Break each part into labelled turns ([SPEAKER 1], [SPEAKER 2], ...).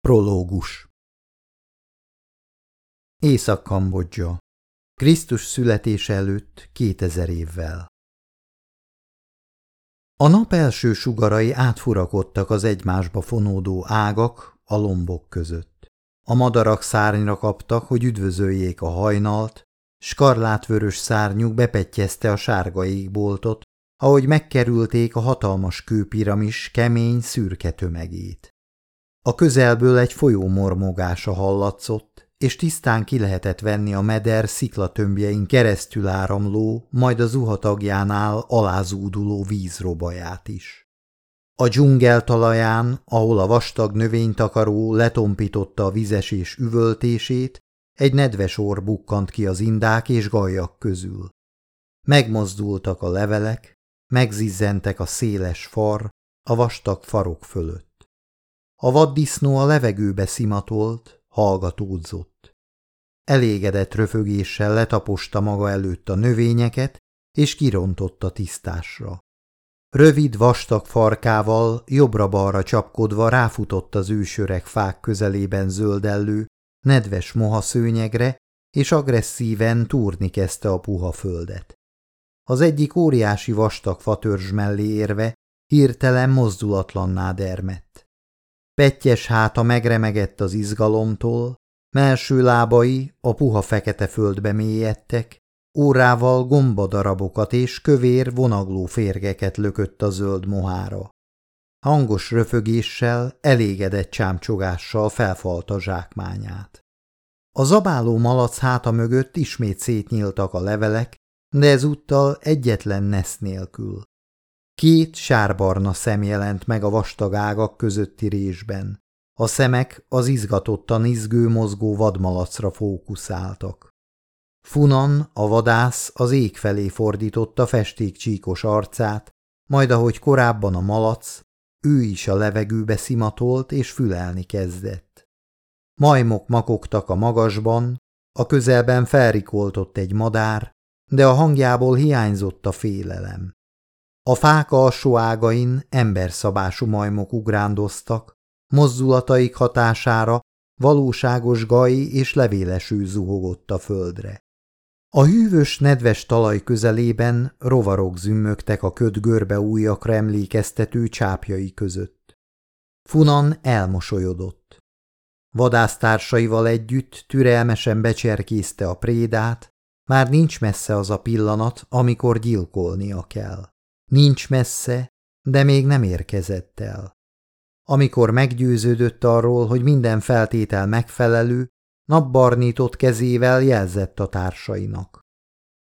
[SPEAKER 1] Prológus Észak-Kambodzsa Krisztus születése előtt 2000 évvel A nap első sugarai átfurakodtak az egymásba fonódó ágak a lombok között. A madarak szárnyra kaptak, hogy üdvözöljék a hajnalt, skarlátvörös szárnyuk bepettyezte a sárga égboltot, ahogy megkerülték a hatalmas kőpiramis kemény szürke tömegét. A közelből egy folyó mormogása hallatszott, és tisztán ki lehetett venni a meder sziklatömbjein keresztül áramló, majd a zuhatagjánál alázúduló vízrobaját is. A dzsungel talaján, ahol a vastag növénytakaró letompította a vizesés üvöltését, egy nedves orr bukkant ki az indák és gajak közül. Megmozdultak a levelek, megzizzentek a széles far a vastag farok fölött. A vaddisznó a levegőbe szimatolt, hallgatódzott. Elégedett röfögéssel letaposta maga előtt a növényeket, és kirontotta tisztásra. Rövid, vastag farkával, jobbra-balra csapkodva ráfutott az ősöreg fák közelében zöldellő, nedves moha szőnyegre, és agresszíven túrni kezdte a puha földet. Az egyik óriási vastag fatörzs mellé érve hirtelen mozdulatlanná dermett. Pettyes háta megremegett az izgalomtól, melső lábai a puha fekete földbe mélyedtek, órával gombadarabokat és kövér vonagló férgeket lökött a zöld mohára. Hangos röfögéssel, elégedett csámcsogással felfalta zsákmányát. A zabáló malac háta mögött ismét szétnyíltak a levelek, de ezúttal egyetlen nesz nélkül. Két sárbarna szem jelent meg a vastag ágak közötti résben. A szemek az izgatottan izgő mozgó vadmalacra fókuszáltak. Funan, a vadász az ég felé fordította festékcsíkos arcát, majd ahogy korábban a malac, ő is a levegőbe szimatolt és fülelni kezdett. Majmok makogtak a magasban, a közelben felrikoltott egy madár, de a hangjából hiányzott a félelem. A fák alsó ágain emberszabású majmok ugrándoztak, mozzulataik hatására valóságos gaj és levélesű zuhogott a földre. A hűvös, nedves talaj közelében rovarok zümmögtek a köd görbe újakra emlékeztető csápjai között. Funan elmosolyodott. Vadásztársaival együtt türelmesen becserkészte a prédát, már nincs messze az a pillanat, amikor gyilkolnia kell. Nincs messze, de még nem érkezett el. Amikor meggyőződött arról, hogy minden feltétel megfelelő, napbarnított kezével jelzett a társainak.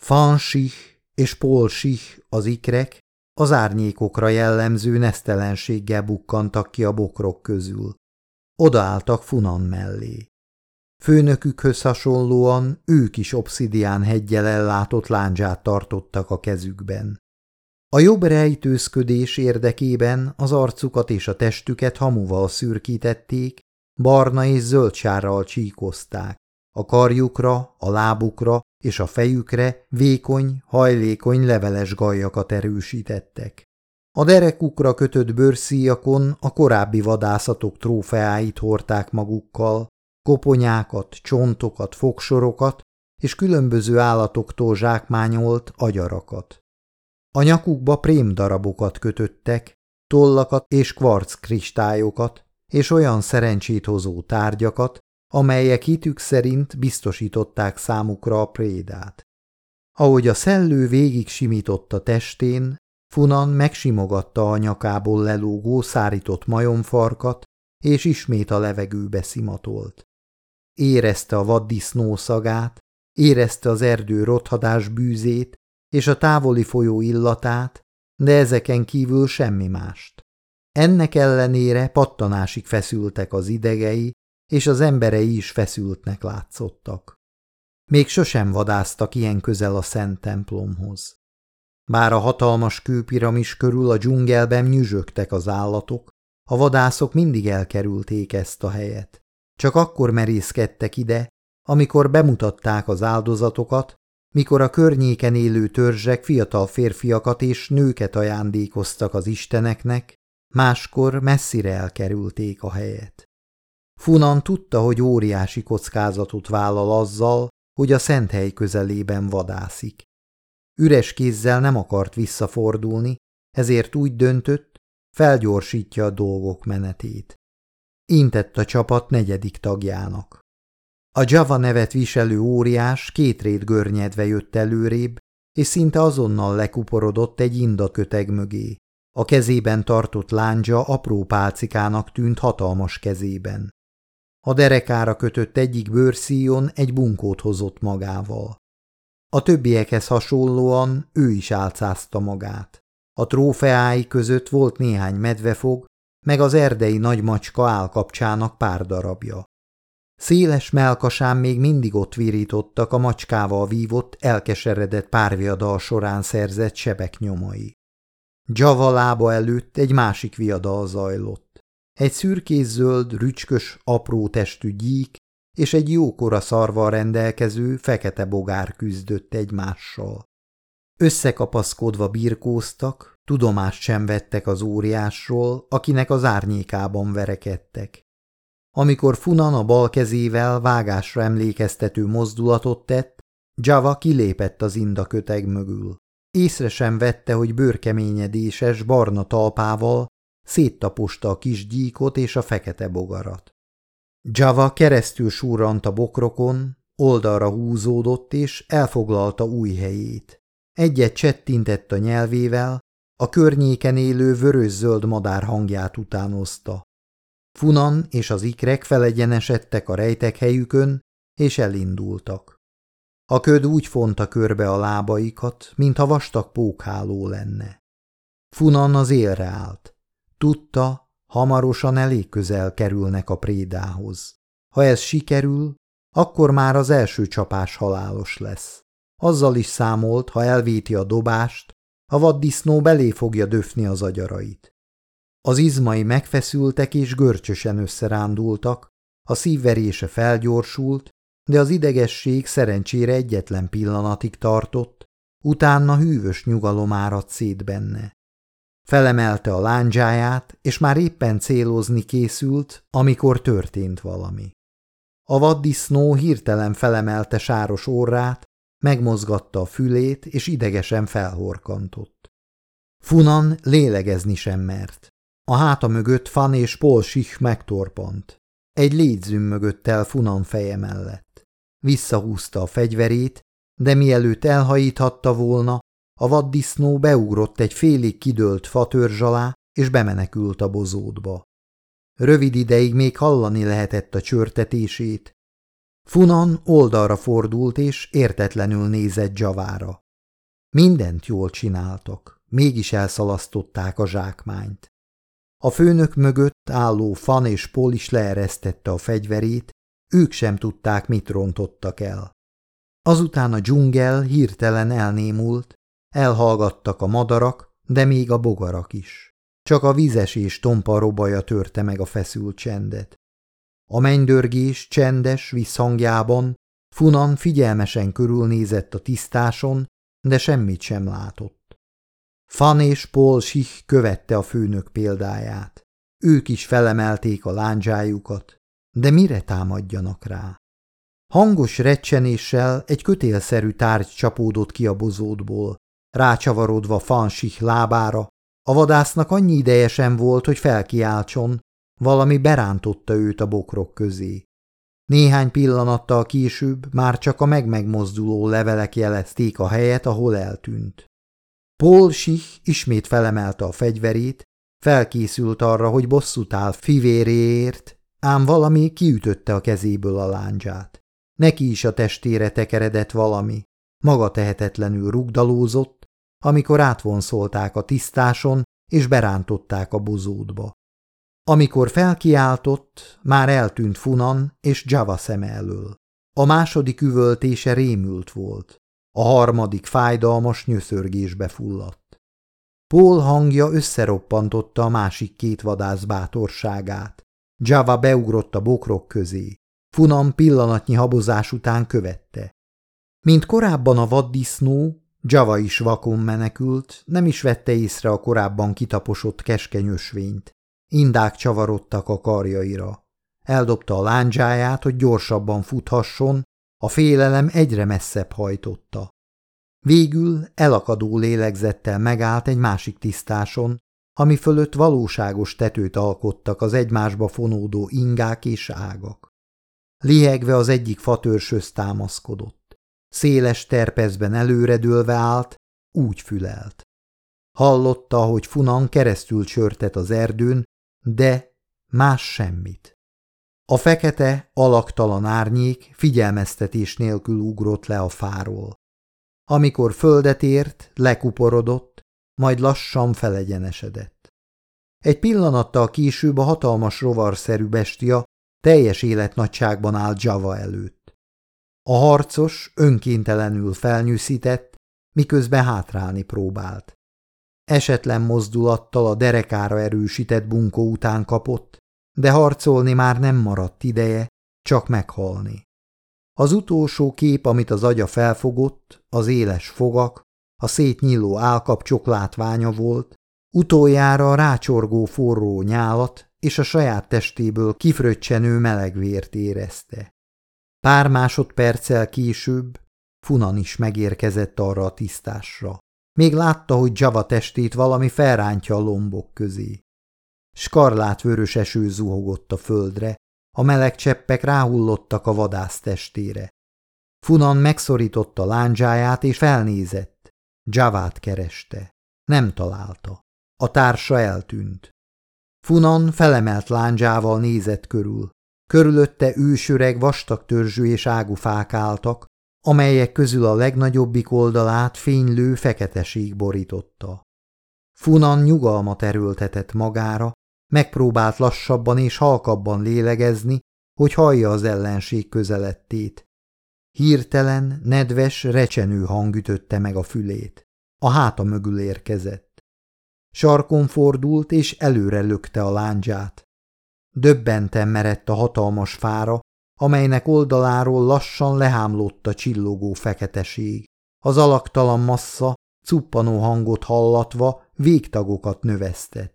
[SPEAKER 1] Fansich és Polsich az ikrek az árnyékokra jellemző nesztelenséggel bukkantak ki a bokrok közül. Odaálltak Funan mellé. Főnökükhöz hasonlóan ők is obszidián heggyel ellátott láncsát tartottak a kezükben. A jobb rejtőzködés érdekében az arcukat és a testüket hamuval szürkítették, barna és zöld sárral csíkozták. A karjukra, a lábukra és a fejükre vékony, hajlékony leveles gajakat erősítettek. A derekukra kötött bőrszíjakon a korábbi vadászatok trófeáit hordták magukkal, koponyákat, csontokat, fogsorokat és különböző állatoktól zsákmányolt agyarakat. A nyakukba prémdarabokat kötöttek, tollakat és kvarc kristályokat, és olyan szerencsét hozó tárgyakat, amelyek hitük szerint biztosították számukra a prédát. Ahogy a szellő végig simította testén, Funan megsimogatta a nyakából lelógó szárított majomfarkat, és ismét a levegőbe szimatolt. Érezte a vaddisznó szagát, érezte az erdő rothadás bűzét, és a távoli folyó illatát, de ezeken kívül semmi mást. Ennek ellenére pattanásig feszültek az idegei, és az emberei is feszültnek látszottak. Még sosem vadáztak ilyen közel a szent templomhoz. Bár a hatalmas kőpiramis körül a dzsungelben nyüzsögtek az állatok, a vadászok mindig elkerülték ezt a helyet. Csak akkor merészkedtek ide, amikor bemutatták az áldozatokat, mikor a környéken élő törzsek fiatal férfiakat és nőket ajándékoztak az isteneknek, máskor messzire elkerülték a helyet. Funan tudta, hogy óriási kockázatot vállal azzal, hogy a szent hely közelében vadászik. Üres kézzel nem akart visszafordulni, ezért úgy döntött, felgyorsítja a dolgok menetét. Intett a csapat negyedik tagjának. A Java nevet viselő óriás két rét görnyedve jött előrébb, és szinte azonnal lekuporodott egy indaköteg mögé. A kezében tartott láncsa apró pálcikának tűnt hatalmas kezében. A derekára kötött egyik bőrszíjon egy bunkót hozott magával. A többiekhez hasonlóan ő is álcázta magát. A trófeái között volt néhány medvefog, meg az erdei nagymacska állkapcsának pár darabja. Széles melkasán még mindig ott virítottak a macskával vívott, elkeseredett párviadal során szerzett sebek nyomai. Java lába előtt egy másik viadal zajlott. Egy szürkészöld, rücskös, apró testű gyík és egy jókora szarval rendelkező fekete bogár küzdött egymással. Összekapaszkodva birkóztak, tudomást sem vettek az óriásról, akinek az árnyékában verekedtek. Amikor Funan a bal kezével vágásra emlékeztető mozdulatot tett, Java kilépett az indaköteg mögül. Észre sem vette, hogy bőrkeményedéses barna talpával széttaposta a kis gyíkot és a fekete bogarat. Java keresztül súrant a bokrokon, oldalra húzódott és elfoglalta új helyét. Egyet csettintett a nyelvével, a környéken élő vörös-zöld madár hangját utánozta. Funan és az ikrek felegyenesedtek a rejtek helyükön, és elindultak. A köd úgy fonta körbe a lábaikat, mintha vastag pókháló lenne. Funan az élre állt. Tudta, hamarosan elég közel kerülnek a prédához. Ha ez sikerül, akkor már az első csapás halálos lesz. Azzal is számolt, ha elvéti a dobást, a vaddisznó belé fogja döfni az agyarait. Az izmai megfeszültek és görcsösen összerándultak, a szívverése felgyorsult, de az idegesség szerencsére egyetlen pillanatig tartott, utána hűvös nyugalom áradt szét benne. Felemelte a lándzsáját, és már éppen célozni készült, amikor történt valami. A vaddisznó hirtelen felemelte sáros orrát, megmozgatta a fülét, és idegesen felhorkantott. Funan lélegezni sem mert. A háta mögött Fan és Polsich megtorpant. Egy légyzüm mögött el Funan feje mellett. Visszahúzta a fegyverét, de mielőtt elhajíthatta volna, a vaddisznó beugrott egy félig kidőlt fatörzs alá, és bemenekült a bozótba. Rövid ideig még hallani lehetett a csörtetését. Funan oldalra fordult, és értetlenül nézett Javára. Mindent jól csináltak, mégis elszalasztották a zsákmányt. A főnök mögött álló Fan és Pol is leeresztette a fegyverét, ők sem tudták, mit rontottak el. Azután a dzsungel hirtelen elnémult, elhallgattak a madarak, de még a bogarak is. Csak a vizes és tompa robaja törte meg a feszült csendet. A mennydörgés csendes visszhangjában Funan figyelmesen körülnézett a tisztáson, de semmit sem látott. Fan és Paul Sich követte a főnök példáját. Ők is felemelték a lándzsájukat, de mire támadjanak rá? Hangos recsenéssel egy kötélszerű tárgy csapódott ki a bozótból, rácsavarodva Fansich lábára. A vadásznak annyi ideje sem volt, hogy felkiáltson, valami berántotta őt a bokrok közé. Néhány pillanattal később már csak a megmegmozduló levelek jelezték a helyet, ahol eltűnt. Paul Sich ismét felemelte a fegyverét, felkészült arra, hogy bosszút áll fivéréért, ám valami kiütötte a kezéből a láncsát. Neki is a testére tekeredett valami. Maga tehetetlenül rugdalózott, amikor átvonszolták a tisztáson, és berántották a bozótba. Amikor felkiáltott, már eltűnt Funan és Java szeme elől. A második üvöltése rémült volt. A harmadik fájdalmas nyöszörgésbe fulladt. Paul hangja összeroppantotta a másik két vadász bátorságát. Java beugrott a bokrok közé. Funan pillanatnyi habozás után követte. Mint korábban a vaddisznó, Java is vakon menekült, nem is vette észre a korábban kitaposott keskeny ösvényt. Indák csavarodtak a karjaira. Eldobta a lándzsáját, hogy gyorsabban futhasson, a félelem egyre messzebb hajtotta. Végül elakadó lélegzettel megállt egy másik tisztáson, ami fölött valóságos tetőt alkottak az egymásba fonódó ingák és ágak. Lihegve az egyik fatörsöz támaszkodott. Széles terpezben előredőlve állt, úgy fülelt. Hallotta, hogy Funan keresztül csörtet az erdőn, de más semmit. A fekete, alaktalan árnyék figyelmeztetés nélkül ugrott le a fáról. Amikor földet ért, lekuporodott, majd lassan felegyenesedett. Egy pillanattal később a hatalmas rovarszerű bestia teljes életnagyságban állt Java előtt. A harcos önkéntelenül felnyűszített, miközben hátrálni próbált. Esetlen mozdulattal a derekára erősített bunkó után kapott, de harcolni már nem maradt ideje, csak meghalni. Az utolsó kép, amit az agya felfogott, az éles fogak, a szétnyíló állkapcsok látványa volt, utoljára a rácsorgó forró nyálat és a saját testéből kifröccsenő melegvért érezte. Pár másodperccel később Funan is megérkezett arra a tisztásra. Még látta, hogy Java testét valami felrántja a lombok közé. Skarlát vörös eső zuhogott a földre, a meleg cseppek ráhullottak a vadász testére. Funan megszorította lándzsáját és felnézett. Javát kereste. Nem találta. A társa eltűnt. Funan felemelt lándzsával nézett körül. Körülötte ősöreg vastag törzsű és ágú fák álltak, amelyek közül a legnagyobbik oldalát fénylő feketeség borította. Funan nyugalmat erőltetett magára, megpróbált lassabban és halkabban lélegezni, hogy hallja az ellenség közelettét. Hirtelen, nedves, recsenő hang ütötte meg a fülét. A háta mögül érkezett. Sarkon fordult, és előre lökte a lándzsát. Döbbenten merett a hatalmas fára, amelynek oldaláról lassan lehámlott a csillogó feketeség. Az alaktalan massza, cuppanó hangot hallatva végtagokat növesztett.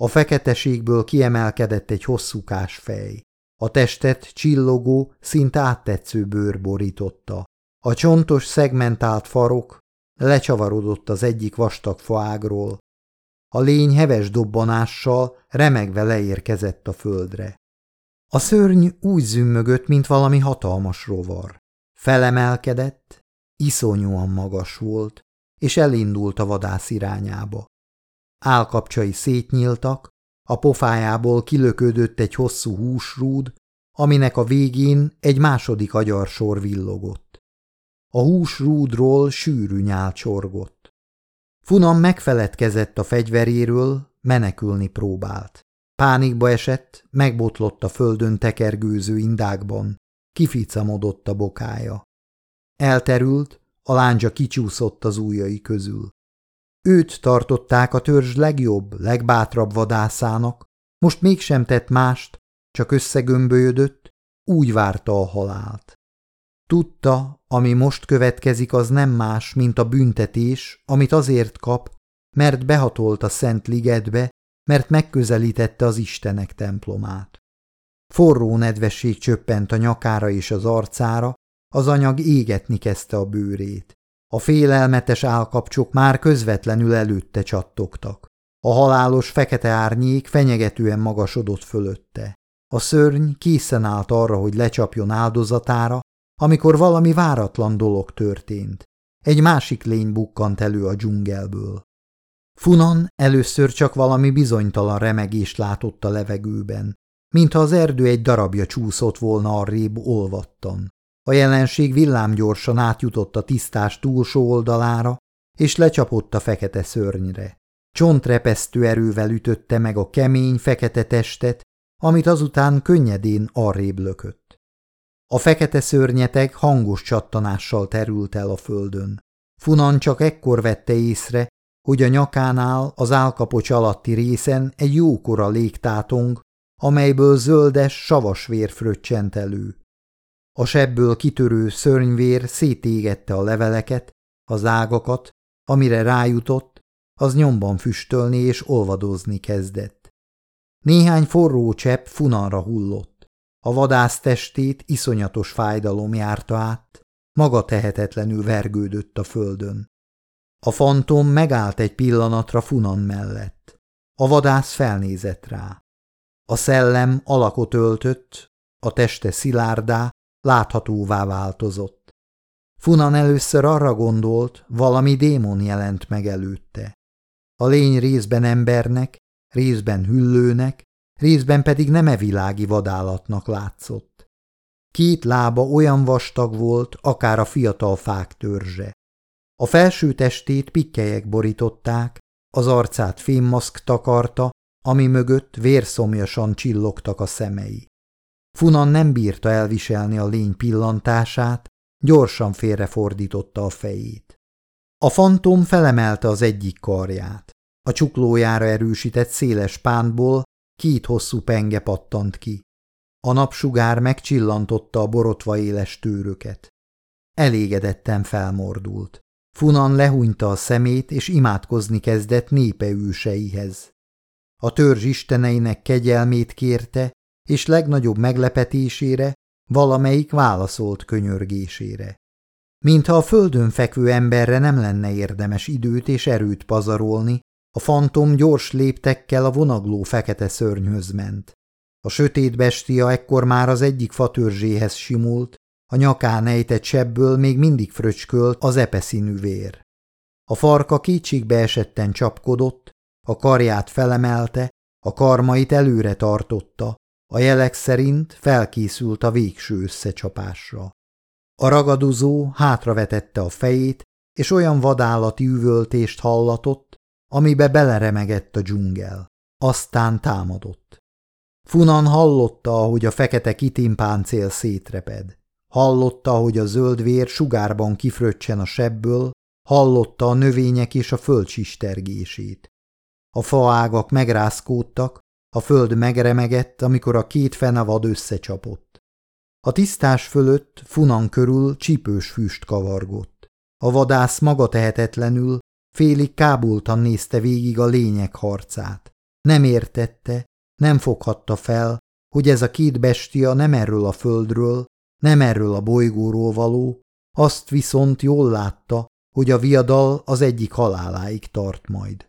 [SPEAKER 1] A feketeségből kiemelkedett egy hosszúkás fej. A testet csillogó, szinte áttetsző bőr borította. A csontos, szegmentált farok lecsavarodott az egyik vastag faágról. A lény heves dobbanással remegve leérkezett a földre. A szörny úgy zümmögött, mint valami hatalmas rovar. Felemelkedett, iszonyúan magas volt, és elindult a vadász irányába. Álkapcsai szétnyíltak, a pofájából kilöködött egy hosszú húsrúd, aminek a végén egy második agyarsor villogott. A húsrúdról sűrű nyál csorgott. Funam megfeledkezett a fegyveréről, menekülni próbált. Pánikba esett, megbotlott a földön tekergőző indákban, kificamodott a bokája. Elterült, a láncsa kicsúszott az ujjai közül. Őt tartották a törzs legjobb, legbátrabb vadászának, most mégsem tett mást, csak összegömbölyödött, úgy várta a halált. Tudta, ami most következik, az nem más, mint a büntetés, amit azért kap, mert behatolt a Szent Ligetbe, mert megközelítette az Istenek templomát. Forró nedvesség csöppent a nyakára és az arcára, az anyag égetni kezdte a bőrét. A félelmetes állkapcsok már közvetlenül előtte csattogtak. A halálos fekete árnyék fenyegetően magasodott fölötte. A szörny készen állt arra, hogy lecsapjon áldozatára, amikor valami váratlan dolog történt. Egy másik lény bukkant elő a dzsungelből. Funan először csak valami bizonytalan remegést látott a levegőben, mintha az erdő egy darabja csúszott volna arrébb olvattan. A jelenség villámgyorsan átjutott a tisztás túlsó oldalára, és lecsapott a fekete szörnyre. Csontrepesztő erővel ütötte meg a kemény, fekete testet, amit azután könnyedén arrébb lökött. A fekete szörnyeteg hangos csattanással terült el a földön. Funan csak ekkor vette észre, hogy a nyakánál az álkapocs alatti részen egy jókora légtátong, amelyből zöldes, savas vér fröccsent elő. A sebből kitörő szörnyvér szétégette a leveleket, az ágakat, amire rájutott, az nyomban füstölni és olvadozni kezdett. Néhány forró csepp funanra hullott. A vadász testét iszonyatos fájdalom járta át, maga tehetetlenül vergődött a földön. A fantom megállt egy pillanatra funan mellett. A vadász felnézett rá. A szellem alakot öltött, a teste szilárdá, láthatóvá változott. Funan először arra gondolt, valami démon jelent meg előtte. A lény részben embernek, részben hüllőnek, részben pedig nem evilági vadállatnak látszott. Két lába olyan vastag volt, akár a fiatal fák törzse. A felső testét pikkelyek borították, az arcát fémmaszk takarta, ami mögött vérszomjasan csillogtak a szemei. Funan nem bírta elviselni a lény pillantását, gyorsan félrefordította a fejét. A fantom felemelte az egyik karját. A csuklójára erősített széles pántból két hosszú penge pattant ki. A napsugár megcsillantotta a borotva éles tőröket. Elégedetten felmordult. Funan lehúnyta a szemét, és imádkozni kezdett népe őseihez. A törzs isteneinek kegyelmét kérte, és legnagyobb meglepetésére valamelyik válaszolt könyörgésére. Mintha a földön fekvő emberre nem lenne érdemes időt és erőt pazarolni, a fantom gyors léptekkel a vonagló fekete szörnyhöz ment. A sötét bestia ekkor már az egyik fatörzséhez simult, a nyakán ejtett sebből még mindig fröcskölt az epeszínű vér. A farka kétségbe esetten csapkodott, a karját felemelte, a karmait előre tartotta, a jelek szerint felkészült a végső összecsapásra. A ragadozó hátravetette a fejét, és olyan vadállati üvöltést hallatott, amibe beleremegett a dzsungel. Aztán támadott. Funan hallotta, ahogy a fekete kitimpáncél szétreped. Hallotta, hogy a zöld vér sugárban kifröccsen a sebből, hallotta a növények és a föld. A faágak megrázkódtak, a föld megremegett, amikor a két fenevad összecsapott. A tisztás fölött funan körül csípős füst kavargott. A vadász maga tehetetlenül, félig kábultan nézte végig a lények harcát. Nem értette, nem foghatta fel, hogy ez a két bestia nem erről a földről, nem erről a bolygóról való, azt viszont jól látta, hogy a viadal az egyik haláláig tart majd.